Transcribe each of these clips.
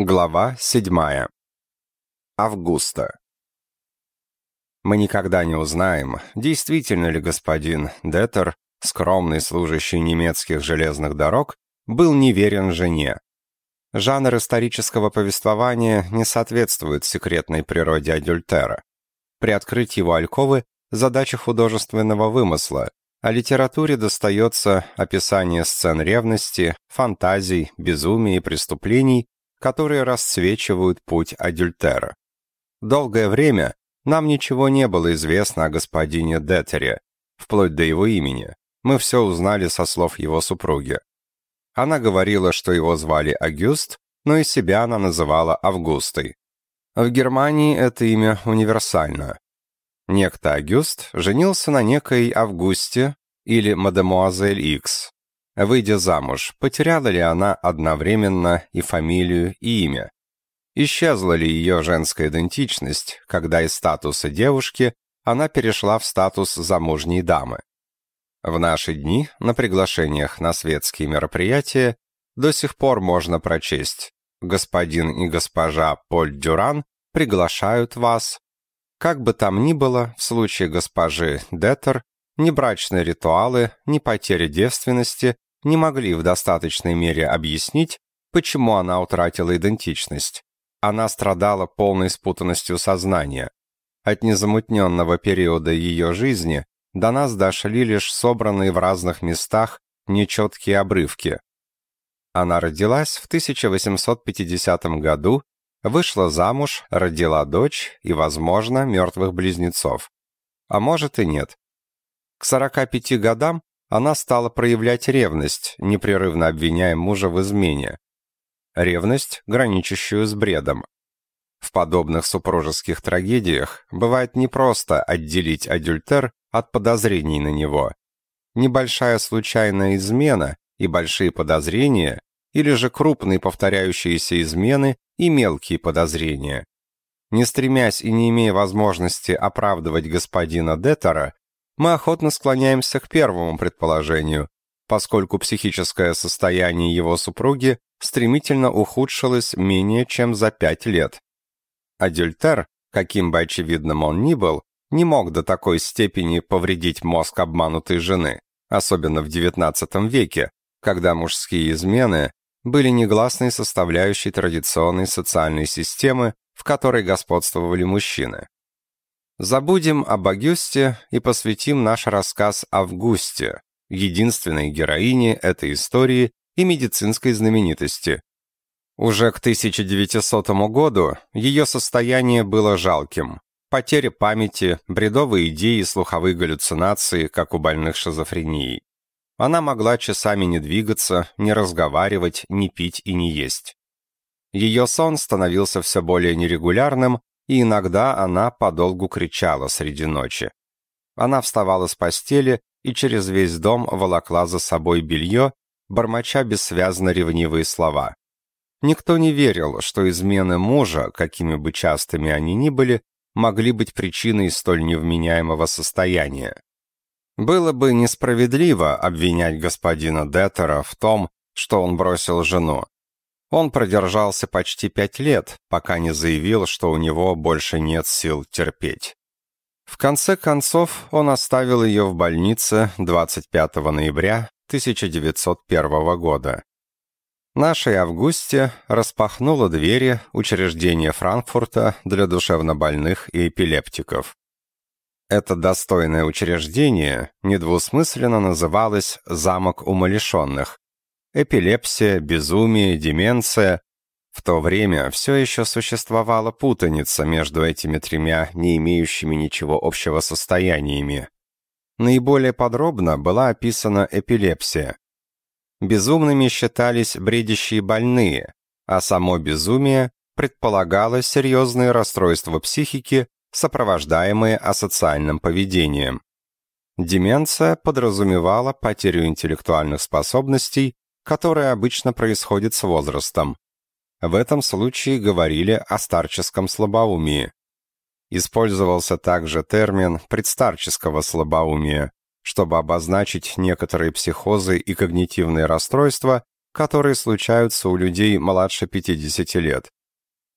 Глава 7. Августа. Мы никогда не узнаем, действительно ли господин Детер, скромный служащий немецких железных дорог, был неверен жене. Жанр исторического повествования не соответствует секретной природе адюльтера. Приоткрыть его альковы – задача художественного вымысла, а литературе достается описание сцен ревности, фантазий, безумия и преступлений, которые расцвечивают путь Адюльтера. Долгое время нам ничего не было известно о господине Детере, вплоть до его имени. Мы все узнали со слов его супруги. Она говорила, что его звали Агюст, но и себя она называла Августой. В Германии это имя универсально. Некто Агюст женился на некой Августе или мадемуазель Икс, Выйдя замуж, потеряла ли она одновременно и фамилию, и имя? Исчезла ли ее женская идентичность, когда из статуса девушки она перешла в статус замужней дамы? В наши дни на приглашениях на светские мероприятия до сих пор можно прочесть «Господин и госпожа Поль Дюран приглашают вас». Как бы там ни было, в случае госпожи Детер ни брачные ритуалы, ни потеря девственности не могли в достаточной мере объяснить, почему она утратила идентичность. Она страдала полной спутанностью сознания. От незамутненного периода ее жизни до нас дошли лишь собранные в разных местах нечеткие обрывки. Она родилась в 1850 году, вышла замуж, родила дочь и, возможно, мертвых близнецов. А может и нет. К 45 годам она стала проявлять ревность, непрерывно обвиняя мужа в измене. Ревность, граничащую с бредом. В подобных супружеских трагедиях бывает непросто отделить адюльтер от подозрений на него. Небольшая случайная измена и большие подозрения, или же крупные повторяющиеся измены и мелкие подозрения. Не стремясь и не имея возможности оправдывать господина Детера, мы охотно склоняемся к первому предположению, поскольку психическое состояние его супруги стремительно ухудшилось менее чем за пять лет. Адюльтер, каким бы очевидным он ни был, не мог до такой степени повредить мозг обманутой жены, особенно в XIX веке, когда мужские измены были негласной составляющей традиционной социальной системы, в которой господствовали мужчины. Забудем об Агюсте и посвятим наш рассказ Августе, единственной героине этой истории и медицинской знаменитости. Уже к 1900 году ее состояние было жалким. Потеря памяти, бредовые идеи, слуховые галлюцинации, как у больных шизофренией. Она могла часами не двигаться, не разговаривать, не пить и не есть. Ее сон становился все более нерегулярным, и иногда она подолгу кричала среди ночи. Она вставала с постели и через весь дом волокла за собой белье, бормоча бессвязно ревнивые слова. Никто не верил, что измены мужа, какими бы частыми они ни были, могли быть причиной столь невменяемого состояния. Было бы несправедливо обвинять господина Детера в том, что он бросил жену. Он продержался почти пять лет, пока не заявил, что у него больше нет сил терпеть. В конце концов, он оставил ее в больнице 25 ноября 1901 года. Нашей Августе распахнула двери учреждения Франкфурта для душевнобольных и эпилептиков. Это достойное учреждение недвусмысленно называлось «Замок умалишенных», эпилепсия, безумие, деменция. В то время все еще существовала путаница между этими тремя не имеющими ничего общего состояниями. Наиболее подробно была описана эпилепсия. Безумными считались бредящие больные, а само безумие предполагало серьезные расстройства психики, сопровождаемые асоциальным поведением. Деменция подразумевала потерю интеллектуальных способностей которое обычно происходит с возрастом. В этом случае говорили о старческом слабоумии. Использовался также термин предстарческого слабоумия, чтобы обозначить некоторые психозы и когнитивные расстройства, которые случаются у людей младше 50 лет.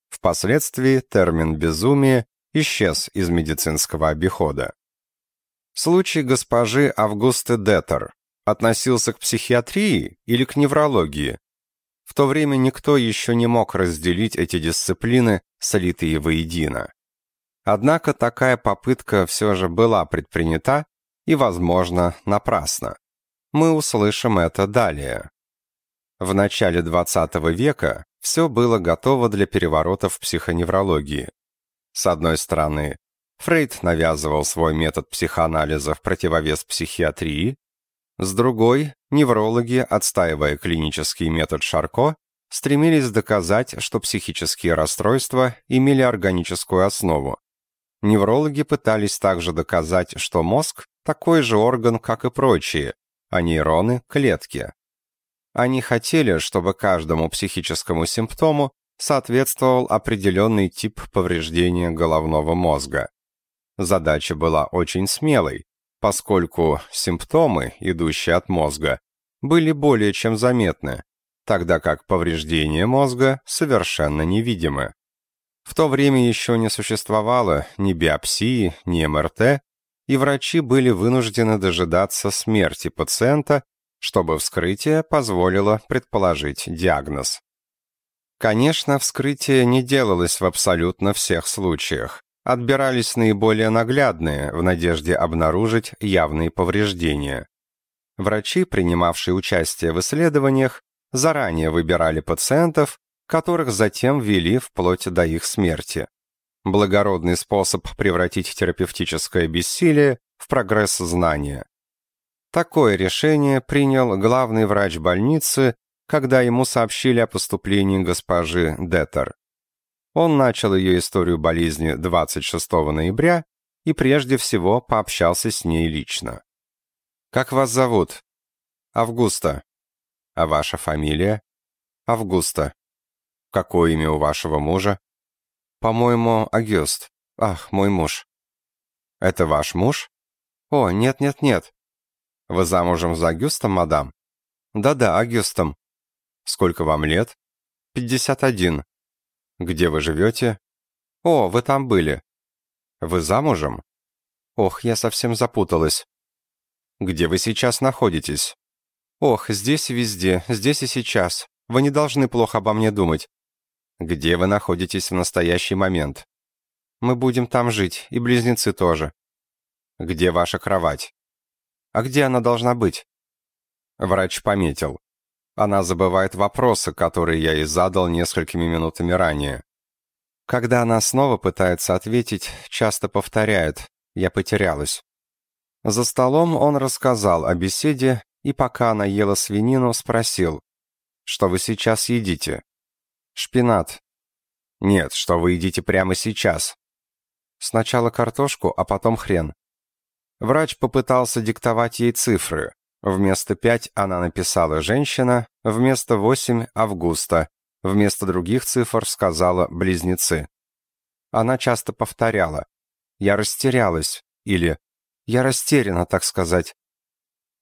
Впоследствии термин «безумие» исчез из медицинского обихода. Случай госпожи Августы Детер относился к психиатрии или к неврологии? В то время никто еще не мог разделить эти дисциплины, слитые воедино. Однако такая попытка все же была предпринята и, возможно, напрасно. Мы услышим это далее. В начале XX века все было готово для переворота в психоневрологии. С одной стороны, Фрейд навязывал свой метод психоанализа в противовес психиатрии, с другой, неврологи, отстаивая клинический метод Шарко, стремились доказать, что психические расстройства имели органическую основу. Неврологи пытались также доказать, что мозг – такой же орган, как и прочие, а нейроны – клетки. Они хотели, чтобы каждому психическому симптому соответствовал определенный тип повреждения головного мозга. Задача была очень смелой, поскольку симптомы, идущие от мозга, были более чем заметны, тогда как повреждения мозга совершенно невидимы. В то время еще не существовало ни биопсии, ни МРТ, и врачи были вынуждены дожидаться смерти пациента, чтобы вскрытие позволило предположить диагноз. Конечно, вскрытие не делалось в абсолютно всех случаях. Отбирались наиболее наглядные в надежде обнаружить явные повреждения. Врачи, принимавшие участие в исследованиях, заранее выбирали пациентов, которых затем ввели вплоть до их смерти. Благородный способ превратить терапевтическое бессилие в прогресс знания. Такое решение принял главный врач больницы, когда ему сообщили о поступлении госпожи Детер. Он начал ее историю болезни 26 ноября и прежде всего пообщался с ней лично. «Как вас зовут?» «Августа». «А ваша фамилия?» «Августа». «Какое имя у вашего мужа?» «По-моему, Агюст. Ах, мой муж». «Это ваш муж?» «О, нет-нет-нет». «Вы замужем за Агюстом, мадам?» «Да-да, Агюстом». «Сколько вам лет?» «Пятьдесят один». «Где вы живете?» «О, вы там были». «Вы замужем?» «Ох, я совсем запуталась». «Где вы сейчас находитесь?» «Ох, здесь и везде, здесь и сейчас. Вы не должны плохо обо мне думать». «Где вы находитесь в настоящий момент?» «Мы будем там жить, и близнецы тоже». «Где ваша кровать?» «А где она должна быть?» Врач пометил. Она забывает вопросы, которые я ей задал несколькими минутами ранее. Когда она снова пытается ответить, часто повторяет «я потерялась». За столом он рассказал о беседе и пока она ела свинину, спросил «Что вы сейчас едите?» «Шпинат». «Нет, что вы едите прямо сейчас?» «Сначала картошку, а потом хрен». Врач попытался диктовать ей цифры, Вместо пять она написала «женщина», вместо восемь «августа», вместо других цифр сказала «близнецы». Она часто повторяла «я растерялась» или «я растеряна, так сказать».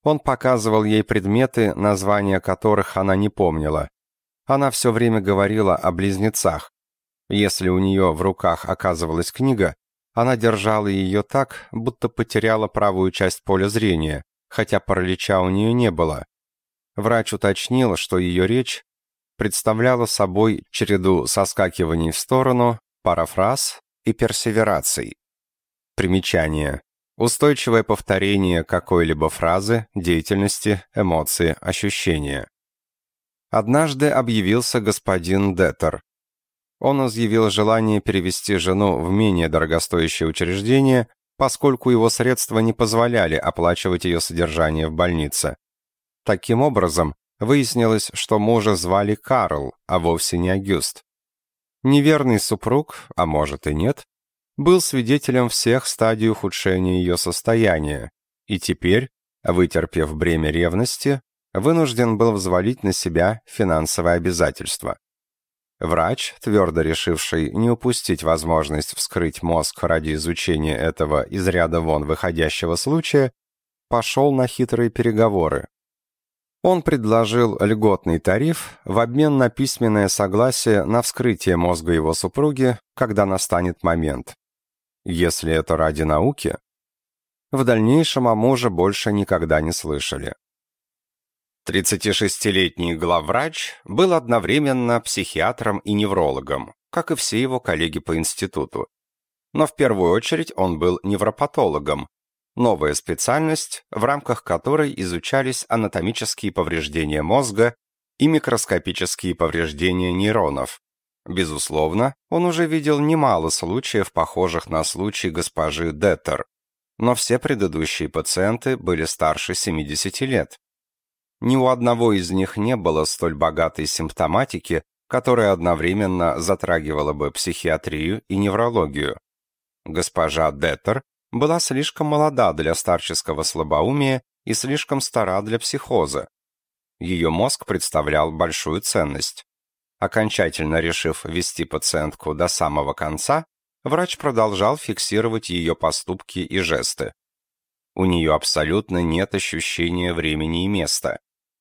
Он показывал ей предметы, названия которых она не помнила. Она все время говорила о близнецах. Если у нее в руках оказывалась книга, она держала ее так, будто потеряла правую часть поля зрения, хотя паралича у нее не было. Врач уточнил, что ее речь представляла собой череду соскакиваний в сторону, парафраз и персевераций. Примечание. Устойчивое повторение какой-либо фразы, деятельности, эмоции, ощущения. Однажды объявился господин Детер. Он изъявил желание перевести жену в менее дорогостоящее учреждение, поскольку его средства не позволяли оплачивать ее содержание в больнице. Таким образом, выяснилось, что мужа звали Карл, а вовсе не Агюст. Неверный супруг, а может и нет, был свидетелем всех стадий ухудшения ее состояния, и теперь, вытерпев бремя ревности, вынужден был взвалить на себя финансовые обязательства. Врач, твердо решивший не упустить возможность вскрыть мозг ради изучения этого из ряда вон выходящего случая, пошел на хитрые переговоры. Он предложил льготный тариф в обмен на письменное согласие на вскрытие мозга его супруги, когда настанет момент. Если это ради науки, в дальнейшем о муже больше никогда не слышали. 36-летний главврач был одновременно психиатром и неврологом, как и все его коллеги по институту. Но в первую очередь он был невропатологом, новая специальность, в рамках которой изучались анатомические повреждения мозга и микроскопические повреждения нейронов. Безусловно, он уже видел немало случаев, похожих на случай госпожи Деттер, но все предыдущие пациенты были старше 70 лет. Ни у одного из них не было столь богатой симптоматики, которая одновременно затрагивала бы психиатрию и неврологию. Госпожа Деттер была слишком молода для старческого слабоумия и слишком стара для психоза. Ее мозг представлял большую ценность. Окончательно решив вести пациентку до самого конца, врач продолжал фиксировать ее поступки и жесты. У нее абсолютно нет ощущения времени и места.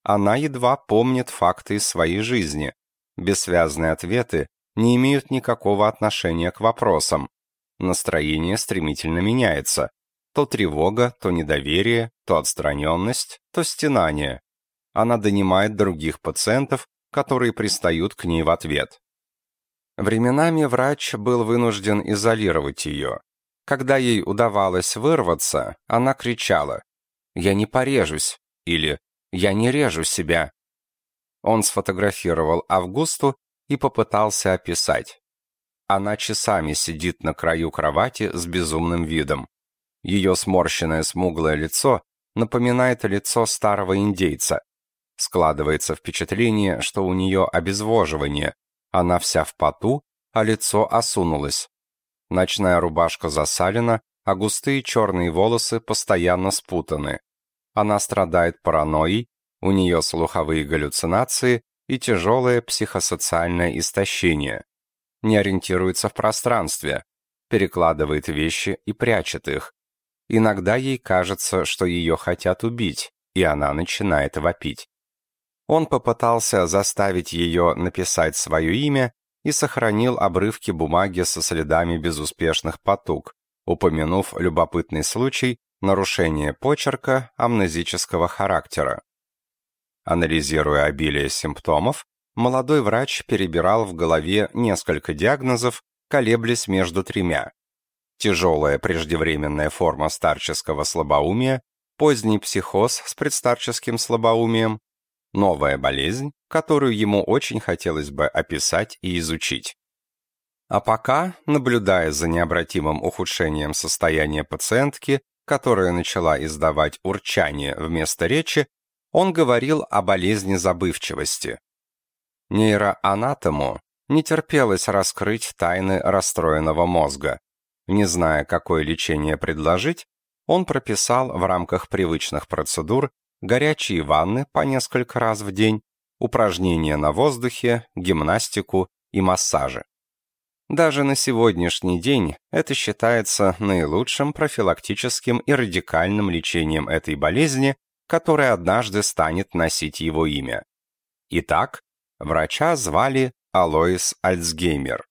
Она едва помнит факты из своей жизни. Бессвязные ответы не имеют никакого отношения к вопросам, Настроение стремительно меняется. То тревога, то недоверие, то отстраненность, то стенание. Она донимает других пациентов, которые пристают к ней в ответ. Временами врач был вынужден изолировать ее. Когда ей удавалось вырваться, она кричала «Я не порежусь» или «Я не режу себя». Он сфотографировал Августу и попытался описать. Она часами сидит на краю кровати с безумным видом. Ее сморщенное смуглое лицо напоминает лицо старого индейца. Складывается впечатление, что у нее обезвоживание. Она вся в поту, а лицо осунулось. Ночная рубашка засалена, а густые черные волосы постоянно спутаны. Она страдает паранойей, у нее слуховые галлюцинации и тяжелое психосоциальное истощение не ориентируется в пространстве, перекладывает вещи и прячет их. Иногда ей кажется, что ее хотят убить, и она начинает вопить. Он попытался заставить ее написать свое имя и сохранил обрывки бумаги со следами безуспешных потуг, упомянув любопытный случай нарушения почерка амнезического характера. Анализируя обилие симптомов, молодой врач перебирал в голове несколько диагнозов, колеблясь между тремя. Тяжелая преждевременная форма старческого слабоумия, поздний психоз с предстарческим слабоумием, новая болезнь, которую ему очень хотелось бы описать и изучить. А пока, наблюдая за необратимым ухудшением состояния пациентки, которая начала издавать урчание вместо речи, он говорил о болезни забывчивости, Нейроанатому не терпелось раскрыть тайны расстроенного мозга. Не зная, какое лечение предложить, он прописал в рамках привычных процедур горячие ванны по несколько раз в день, упражнения на воздухе, гимнастику и массажи. Даже на сегодняшний день это считается наилучшим профилактическим и радикальным лечением этой болезни, которая однажды станет носить его имя. Итак, Врача звали Алоис Альцгеймер.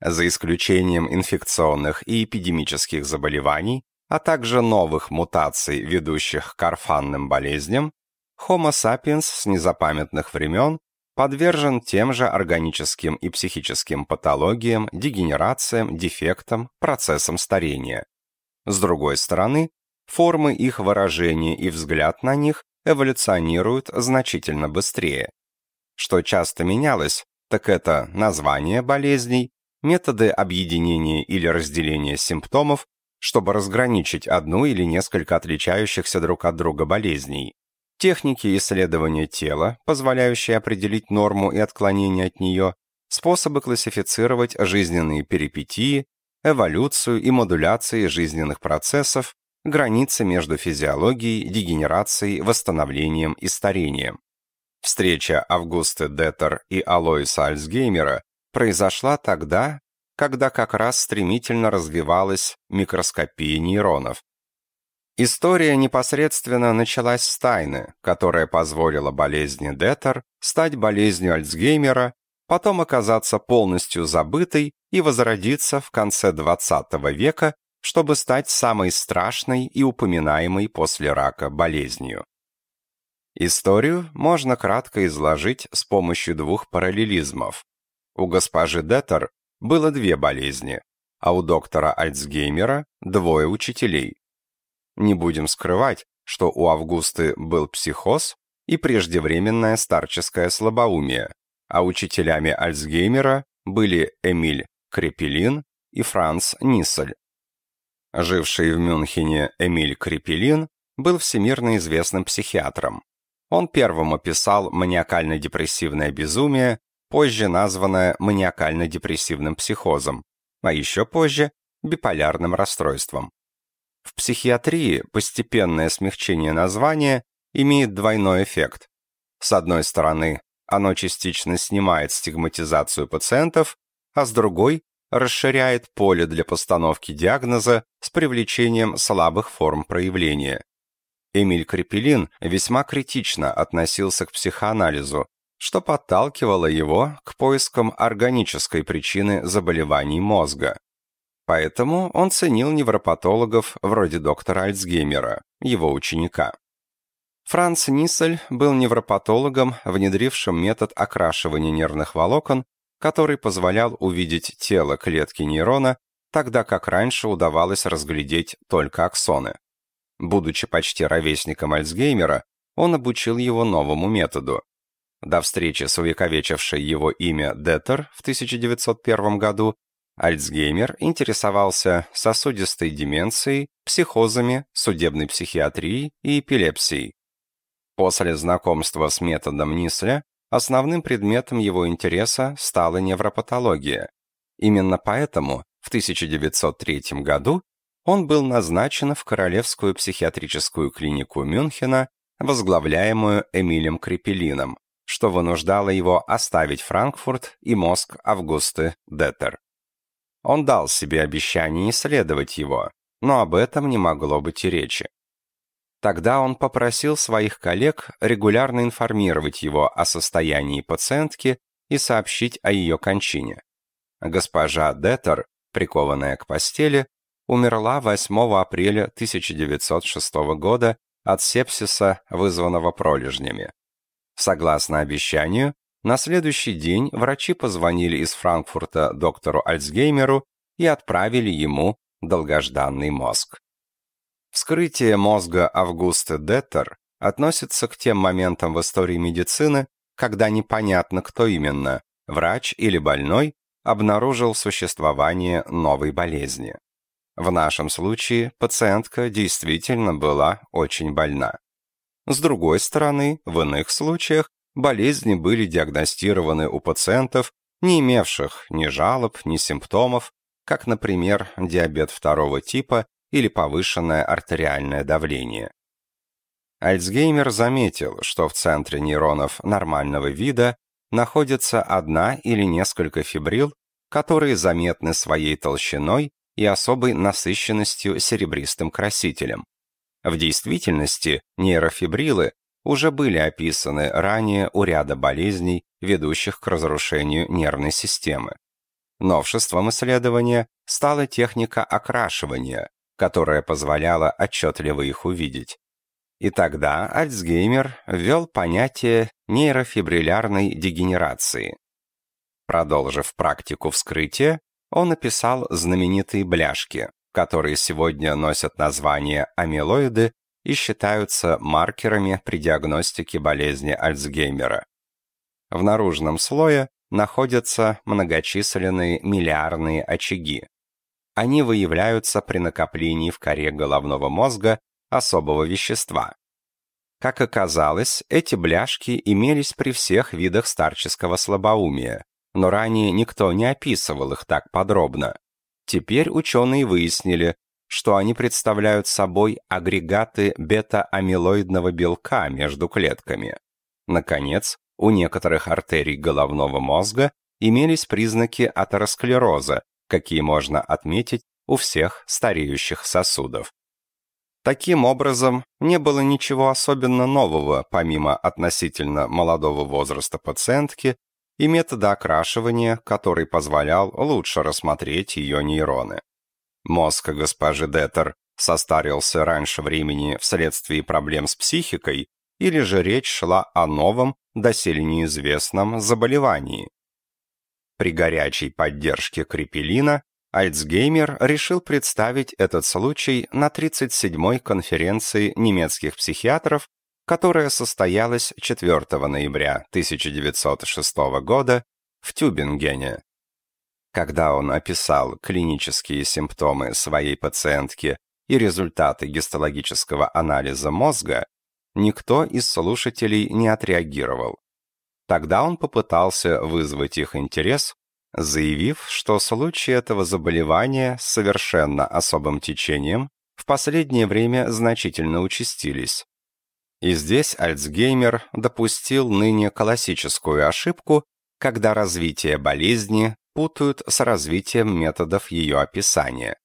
За исключением инфекционных и эпидемических заболеваний, а также новых мутаций, ведущих к орфанным болезням, Homo sapiens с незапамятных времен подвержен тем же органическим и психическим патологиям, дегенерациям, дефектам, процессам старения. С другой стороны, формы их выражения и взгляд на них эволюционируют значительно быстрее. Что часто менялось, так это название болезней, методы объединения или разделения симптомов, чтобы разграничить одну или несколько отличающихся друг от друга болезней, техники исследования тела, позволяющие определить норму и отклонение от нее, способы классифицировать жизненные перипетии, эволюцию и модуляции жизненных процессов, границы между физиологией, дегенерацией, восстановлением и старением. Встреча Августы Детер и Алоиса Альцгеймера произошла тогда, когда как раз стремительно развивалась микроскопия нейронов. История непосредственно началась с тайны, которая позволила болезни Детер стать болезнью Альцгеймера, потом оказаться полностью забытой и возродиться в конце XX века, чтобы стать самой страшной и упоминаемой после рака болезнью. Историю можно кратко изложить с помощью двух параллелизмов. У госпожи Детер было две болезни, а у доктора Альцгеймера двое учителей. Не будем скрывать, что у Августы был психоз и преждевременное старческое слабоумие, а учителями Альцгеймера были Эмиль Крепелин и Франц Ниссель. Живший в Мюнхене Эмиль Крепелин был всемирно известным психиатром. Он первым описал маниакально-депрессивное безумие, позже названное маниакально-депрессивным психозом, а еще позже – биполярным расстройством. В психиатрии постепенное смягчение названия имеет двойной эффект. С одной стороны, оно частично снимает стигматизацию пациентов, а с другой расширяет поле для постановки диагноза с привлечением слабых форм проявления. Эмиль Крепелин весьма критично относился к психоанализу, что подталкивало его к поискам органической причины заболеваний мозга. Поэтому он ценил невропатологов вроде доктора Альцгеймера, его ученика. Франц Ниссель был невропатологом, внедрившим метод окрашивания нервных волокон, который позволял увидеть тело клетки нейрона, тогда как раньше удавалось разглядеть только аксоны. Будучи почти ровесником Альцгеймера, он обучил его новому методу. До встречи с увековечившей его имя Детер в 1901 году Альцгеймер интересовался сосудистой деменцией, психозами, судебной психиатрией и эпилепсией. После знакомства с методом Нисля основным предметом его интереса стала невропатология. Именно поэтому в 1903 году он был назначен в Королевскую психиатрическую клинику Мюнхена, возглавляемую Эмилем Крепелином, что вынуждало его оставить Франкфурт и мозг Августы Детер. Он дал себе обещание исследовать его, но об этом не могло быть и речи. Тогда он попросил своих коллег регулярно информировать его о состоянии пациентки и сообщить о ее кончине. Госпожа Детер, прикованная к постели, умерла 8 апреля 1906 года от сепсиса, вызванного пролежнями. Согласно обещанию, на следующий день врачи позвонили из Франкфурта доктору Альцгеймеру и отправили ему долгожданный мозг. Вскрытие мозга Августы Деттер относится к тем моментам в истории медицины, когда непонятно, кто именно, врач или больной, обнаружил существование новой болезни. В нашем случае пациентка действительно была очень больна. С другой стороны, в иных случаях болезни были диагностированы у пациентов, не имевших ни жалоб, ни симптомов, как, например, диабет второго типа или повышенное артериальное давление. Альцгеймер заметил, что в центре нейронов нормального вида находится одна или несколько фибрил, которые заметны своей толщиной и особой насыщенностью серебристым красителем. В действительности нейрофибрилы уже были описаны ранее у ряда болезней, ведущих к разрушению нервной системы. Новшеством исследования стала техника окрашивания, которая позволяла отчетливо их увидеть. И тогда Альцгеймер ввел понятие нейрофибриллярной дегенерации. Продолжив практику вскрытия, он написал знаменитые бляшки, которые сегодня носят название амилоиды и считаются маркерами при диагностике болезни Альцгеймера. В наружном слое находятся многочисленные миллиардные очаги. Они выявляются при накоплении в коре головного мозга особого вещества. Как оказалось, эти бляшки имелись при всех видах старческого слабоумия, но ранее никто не описывал их так подробно. Теперь ученые выяснили, что они представляют собой агрегаты бета-амилоидного белка между клетками. Наконец, у некоторых артерий головного мозга имелись признаки атеросклероза, какие можно отметить у всех стареющих сосудов. Таким образом, не было ничего особенно нового, помимо относительно молодого возраста пациентки и метода окрашивания, который позволял лучше рассмотреть ее нейроны. Мозг госпожи Детер состарился раньше времени вследствие проблем с психикой, или же речь шла о новом, доселе неизвестном заболевании. При горячей поддержке крепелина Альцгеймер решил представить этот случай на 37-й конференции немецких психиатров, которая состоялась 4 ноября 1906 года в Тюбингене. Когда он описал клинические симптомы своей пациентки и результаты гистологического анализа мозга, никто из слушателей не отреагировал. Тогда он попытался вызвать их интерес заявив, что случаи этого заболевания с совершенно особым течением в последнее время значительно участились. И здесь Альцгеймер допустил ныне классическую ошибку, когда развитие болезни путают с развитием методов ее описания.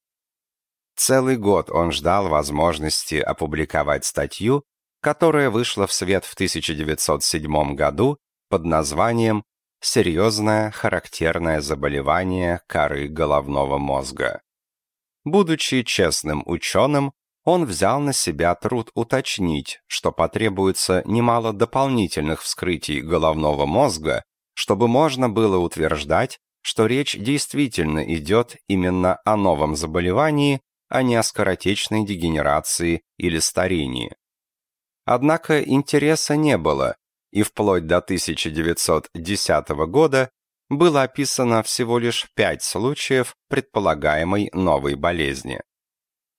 Целый год он ждал возможности опубликовать статью, которая вышла в свет в 1907 году под названием серьезное характерное заболевание коры головного мозга. Будучи честным ученым, он взял на себя труд уточнить, что потребуется немало дополнительных вскрытий головного мозга, чтобы можно было утверждать, что речь действительно идет именно о новом заболевании, а не о скоротечной дегенерации или старении. Однако интереса не было, и вплоть до 1910 года было описано всего лишь пять случаев предполагаемой новой болезни.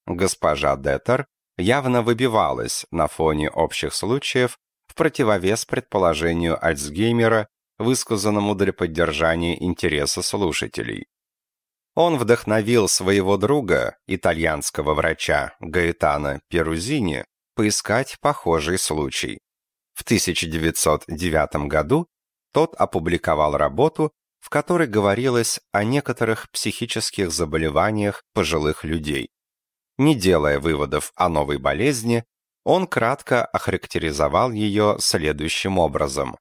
Госпожа Детер явно выбивалась на фоне общих случаев в противовес предположению Альцгеймера, высказанному для поддержания интереса слушателей. Он вдохновил своего друга, итальянского врача Гаэтана Перузини, поискать похожий случай. В 1909 году тот опубликовал работу, в которой говорилось о некоторых психических заболеваниях пожилых людей. Не делая выводов о новой болезни, он кратко охарактеризовал ее следующим образом.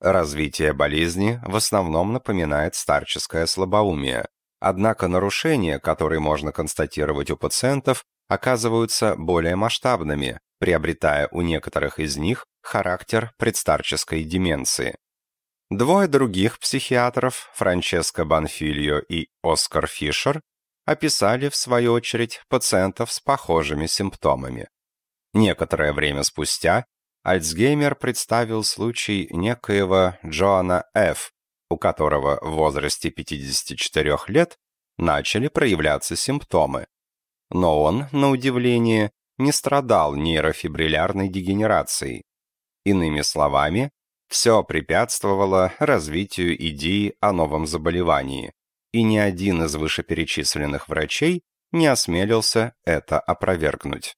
Развитие болезни в основном напоминает старческое слабоумие, однако нарушения, которые можно констатировать у пациентов, оказываются более масштабными, приобретая у некоторых из них характер предстарческой деменции. Двое других психиатров, Франческо Банфильо и Оскар Фишер, описали, в свою очередь, пациентов с похожими симптомами. Некоторое время спустя Альцгеймер представил случай некоего Джоана Ф., у которого в возрасте 54 лет начали проявляться симптомы. Но он, на удивление, не страдал нейрофибриллярной дегенерацией. Иными словами, все препятствовало развитию идеи о новом заболевании, и ни один из вышеперечисленных врачей не осмелился это опровергнуть.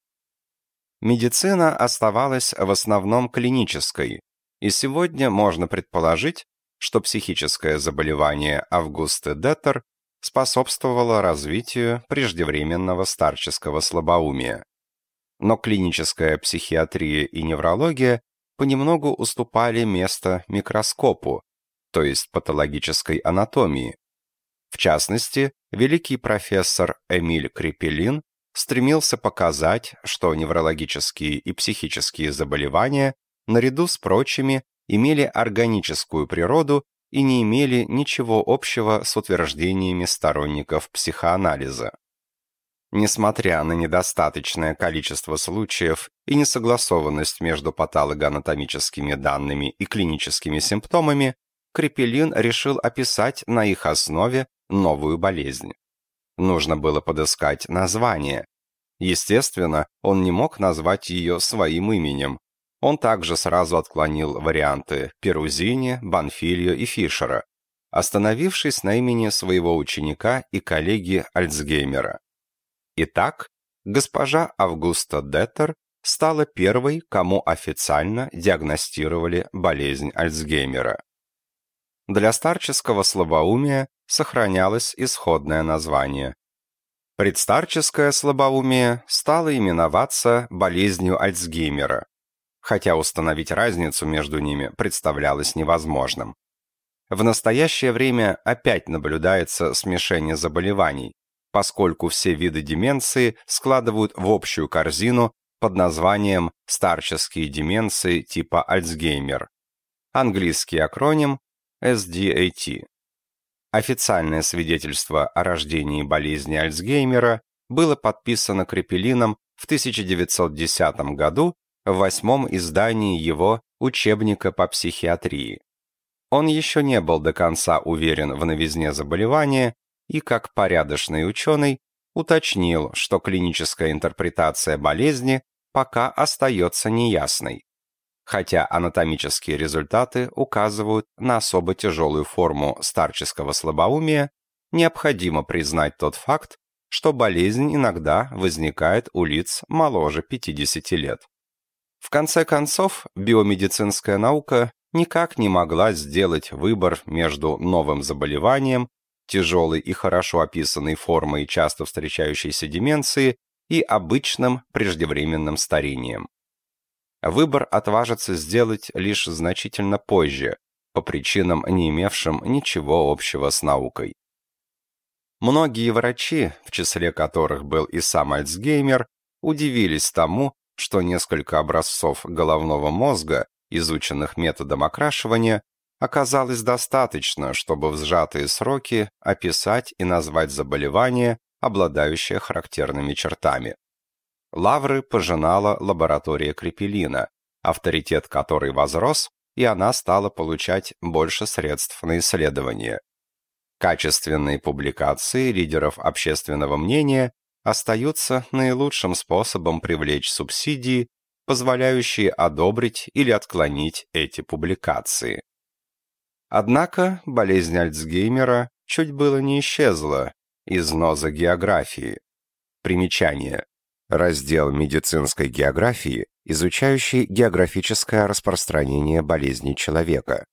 Медицина оставалась в основном клинической, и сегодня можно предположить, что психическое заболевание Августы Деттер способствовало развитию преждевременного старческого слабоумия но клиническая психиатрия и неврология понемногу уступали место микроскопу, то есть патологической анатомии. В частности, великий профессор Эмиль Крепелин стремился показать, что неврологические и психические заболевания, наряду с прочими, имели органическую природу и не имели ничего общего с утверждениями сторонников психоанализа. Несмотря на недостаточное количество случаев и несогласованность между патологоанатомическими данными и клиническими симптомами, Крепелин решил описать на их основе новую болезнь. Нужно было подыскать название. Естественно, он не мог назвать ее своим именем. Он также сразу отклонил варианты Перузини, Банфильо и Фишера, остановившись на имени своего ученика и коллеги Альцгеймера. Итак, госпожа Августа Деттер стала первой, кому официально диагностировали болезнь Альцгеймера. Для старческого слабоумия сохранялось исходное название. Предстарческое слабоумие стало именоваться болезнью Альцгеймера, хотя установить разницу между ними представлялось невозможным. В настоящее время опять наблюдается смешение заболеваний, поскольку все виды деменции складывают в общую корзину под названием «старческие деменции типа Альцгеймер». Английский акроним SDAT. Официальное свидетельство о рождении болезни Альцгеймера было подписано Крепелином в 1910 году в восьмом издании его «Учебника по психиатрии». Он еще не был до конца уверен в новизне заболевания и, как порядочный ученый, уточнил, что клиническая интерпретация болезни пока остается неясной, хотя анатомические результаты указывают на особо тяжелую форму старческого слабоумия, необходимо признать тот факт, что болезнь иногда возникает у лиц моложе 50 лет. В конце концов, биомедицинская наука никак не могла сделать выбор между новым заболеванием тяжелой и хорошо описанной формой часто встречающейся деменции и обычным преждевременным старением. Выбор отважится сделать лишь значительно позже, по причинам, не имевшим ничего общего с наукой. Многие врачи, в числе которых был и сам Альцгеймер, удивились тому, что несколько образцов головного мозга, изученных методом окрашивания, оказалось достаточно, чтобы в сжатые сроки описать и назвать заболевание, обладающее характерными чертами. Лавры пожинала лаборатория Крепелина, авторитет которой возрос, и она стала получать больше средств на исследование. Качественные публикации лидеров общественного мнения остаются наилучшим способом привлечь субсидии, позволяющие одобрить или отклонить эти публикации. Однако болезнь Альцгеймера чуть было не исчезла из ноза географии. Примечание. Раздел медицинской географии, изучающий географическое распространение болезней человека.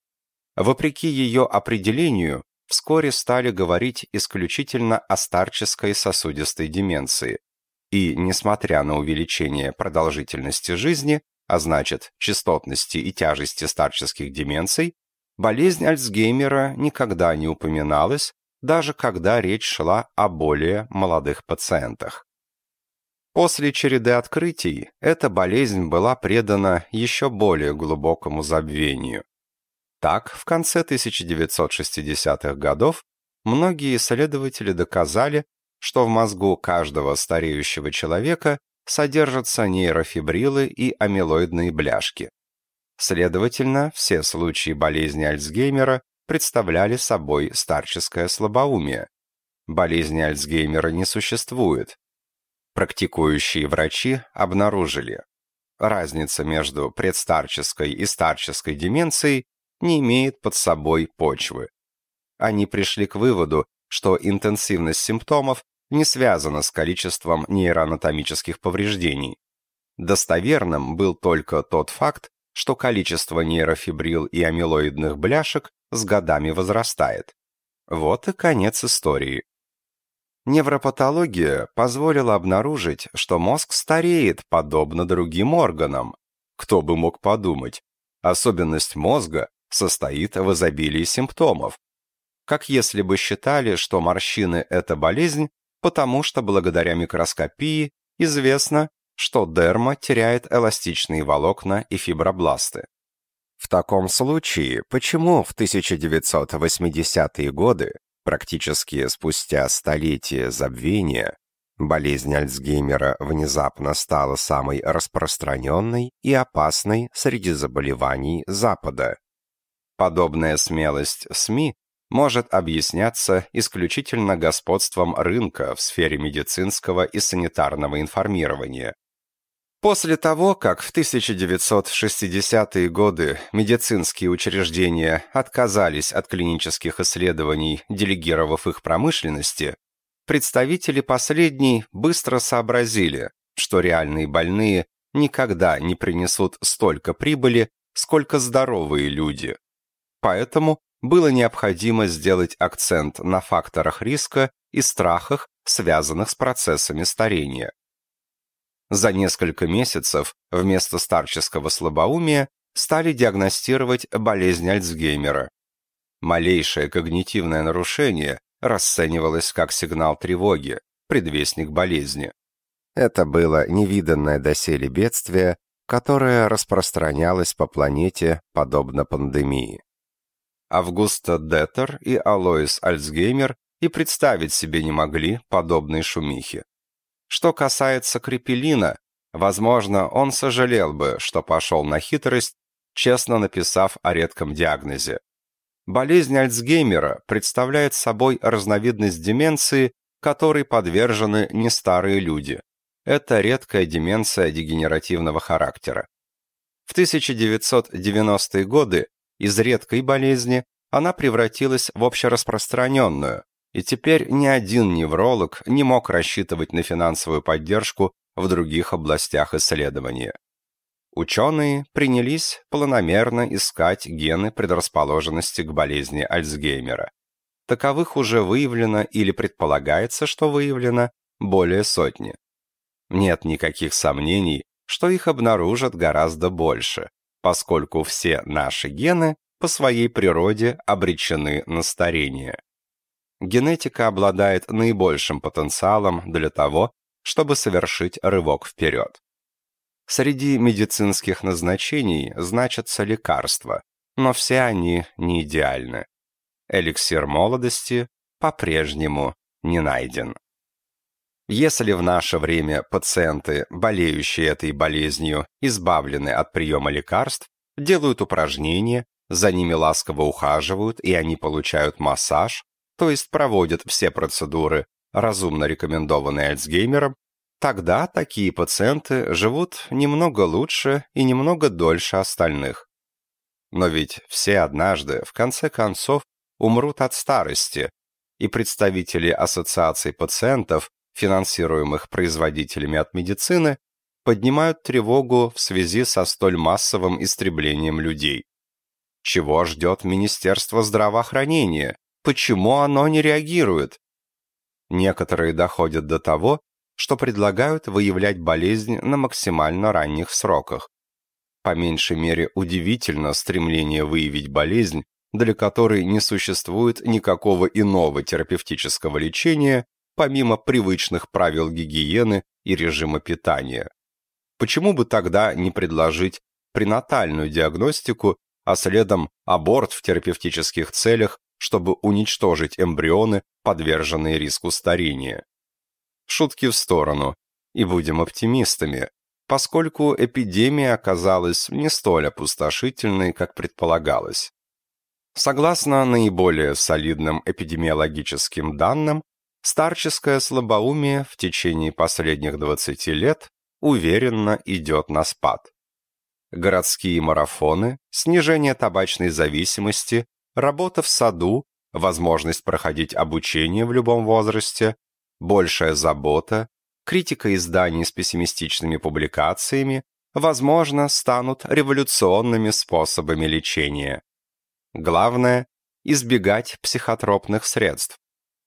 Вопреки ее определению, вскоре стали говорить исключительно о старческой сосудистой деменции. И, несмотря на увеличение продолжительности жизни, а значит, частотности и тяжести старческих деменций, болезнь Альцгеймера никогда не упоминалась, даже когда речь шла о более молодых пациентах. После череды открытий эта болезнь была предана еще более глубокому забвению. Так, в конце 1960-х годов многие исследователи доказали, что в мозгу каждого стареющего человека содержатся нейрофибрилы и амилоидные бляшки. Следовательно, все случаи болезни Альцгеймера представляли собой старческое слабоумие. Болезни Альцгеймера не существует. Практикующие врачи обнаружили, разница между предстарческой и старческой деменцией не имеет под собой почвы. Они пришли к выводу, что интенсивность симптомов не связана с количеством нейроанатомических повреждений. Достоверным был только тот факт, что количество нейрофибрил и амилоидных бляшек с годами возрастает. Вот и конец истории. Невропатология позволила обнаружить, что мозг стареет подобно другим органам. Кто бы мог подумать? Особенность мозга состоит в изобилии симптомов. Как если бы считали, что морщины – это болезнь, потому что благодаря микроскопии известно, что дерма теряет эластичные волокна и фибробласты. В таком случае, почему в 1980-е годы, практически спустя столетие забвения, болезнь Альцгеймера внезапно стала самой распространенной и опасной среди заболеваний Запада? Подобная смелость СМИ может объясняться исключительно господством рынка в сфере медицинского и санитарного информирования, После того, как в 1960-е годы медицинские учреждения отказались от клинических исследований, делегировав их промышленности, представители последней быстро сообразили, что реальные больные никогда не принесут столько прибыли, сколько здоровые люди. Поэтому было необходимо сделать акцент на факторах риска и страхах, связанных с процессами старения. За несколько месяцев вместо старческого слабоумия стали диагностировать болезнь Альцгеймера. Малейшее когнитивное нарушение расценивалось как сигнал тревоги, предвестник болезни. Это было невиданное доселе бедствие, которое распространялось по планете подобно пандемии. Августа Детер и Алоис Альцгеймер и представить себе не могли подобной шумихи. Что касается Крепелина, возможно, он сожалел бы, что пошел на хитрость, честно написав о редком диагнозе. Болезнь Альцгеймера представляет собой разновидность деменции, которой подвержены не старые люди. Это редкая деменция дегенеративного характера. В 1990-е годы из редкой болезни она превратилась в общераспространенную, и теперь ни один невролог не мог рассчитывать на финансовую поддержку в других областях исследования. Ученые принялись планомерно искать гены предрасположенности к болезни Альцгеймера. Таковых уже выявлено или предполагается, что выявлено более сотни. Нет никаких сомнений, что их обнаружат гораздо больше, поскольку все наши гены по своей природе обречены на старение. Генетика обладает наибольшим потенциалом для того, чтобы совершить рывок вперед. Среди медицинских назначений значатся лекарства, но все они не идеальны. Эликсир молодости по-прежнему не найден. Если в наше время пациенты, болеющие этой болезнью, избавлены от приема лекарств, делают упражнения, за ними ласково ухаживают и они получают массаж, то есть проводят все процедуры, разумно рекомендованные Альцгеймером, тогда такие пациенты живут немного лучше и немного дольше остальных. Но ведь все однажды, в конце концов, умрут от старости, и представители ассоциаций пациентов финансируемых производителями от медицины, поднимают тревогу в связи со столь массовым истреблением людей. Чего ждет Министерство здравоохранения? Почему оно не реагирует? Некоторые доходят до того, что предлагают выявлять болезнь на максимально ранних сроках. По меньшей мере удивительно стремление выявить болезнь, для которой не существует никакого иного терапевтического лечения, помимо привычных правил гигиены и режима питания. Почему бы тогда не предложить пренатальную диагностику, а следом аборт в терапевтических целях, чтобы уничтожить эмбрионы, подверженные риску старения? Шутки в сторону, и будем оптимистами, поскольку эпидемия оказалась не столь опустошительной, как предполагалось. Согласно наиболее солидным эпидемиологическим данным, Старческое слабоумие в течение последних 20 лет уверенно идет на спад. Городские марафоны, снижение табачной зависимости, работа в саду, возможность проходить обучение в любом возрасте, большая забота, критика изданий с пессимистичными публикациями, возможно, станут революционными способами лечения. Главное – избегать психотропных средств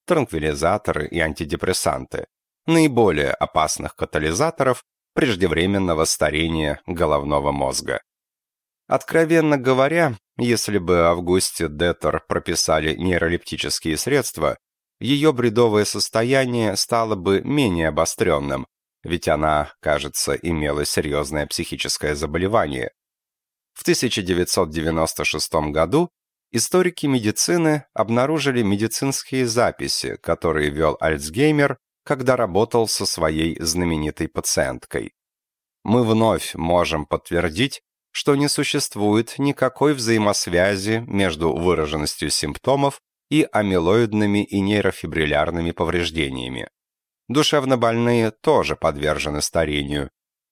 транквилизаторы и антидепрессанты, наиболее опасных катализаторов преждевременного старения головного мозга. Откровенно говоря, если бы Августе Детер прописали нейролептические средства, ее бредовое состояние стало бы менее обостренным, ведь она, кажется, имела серьезное психическое заболевание. В 1996 году историки медицины обнаружили медицинские записи, которые вел Альцгеймер, когда работал со своей знаменитой пациенткой. Мы вновь можем подтвердить, что не существует никакой взаимосвязи между выраженностью симптомов и амилоидными и нейрофибриллярными повреждениями. Душевнобольные тоже подвержены старению.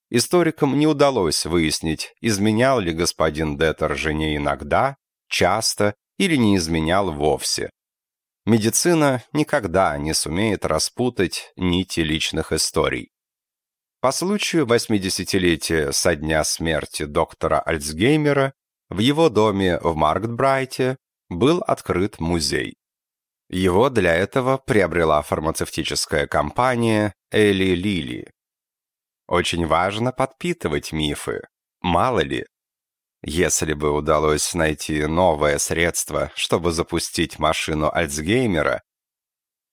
Историкам не удалось выяснить, изменял ли господин Детер жене иногда, часто или не изменял вовсе. Медицина никогда не сумеет распутать нити личных историй. По случаю 80-летия со дня смерти доктора Альцгеймера в его доме в Маркетбрайте был открыт музей. Его для этого приобрела фармацевтическая компания Эли Лили. Очень важно подпитывать мифы. Мало ли, если бы удалось найти новое средство, чтобы запустить машину Альцгеймера,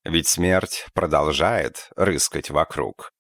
ведь смерть продолжает рыскать вокруг.